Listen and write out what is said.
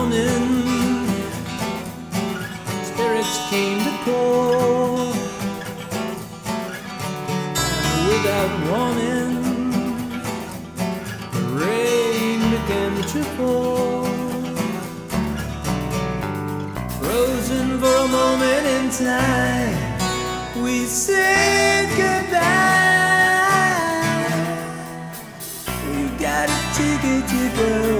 drowning. spirits came to pour. And without warning, the rain began to pour. Frozen for a moment in time, we said goodbye. We got a ticket to go.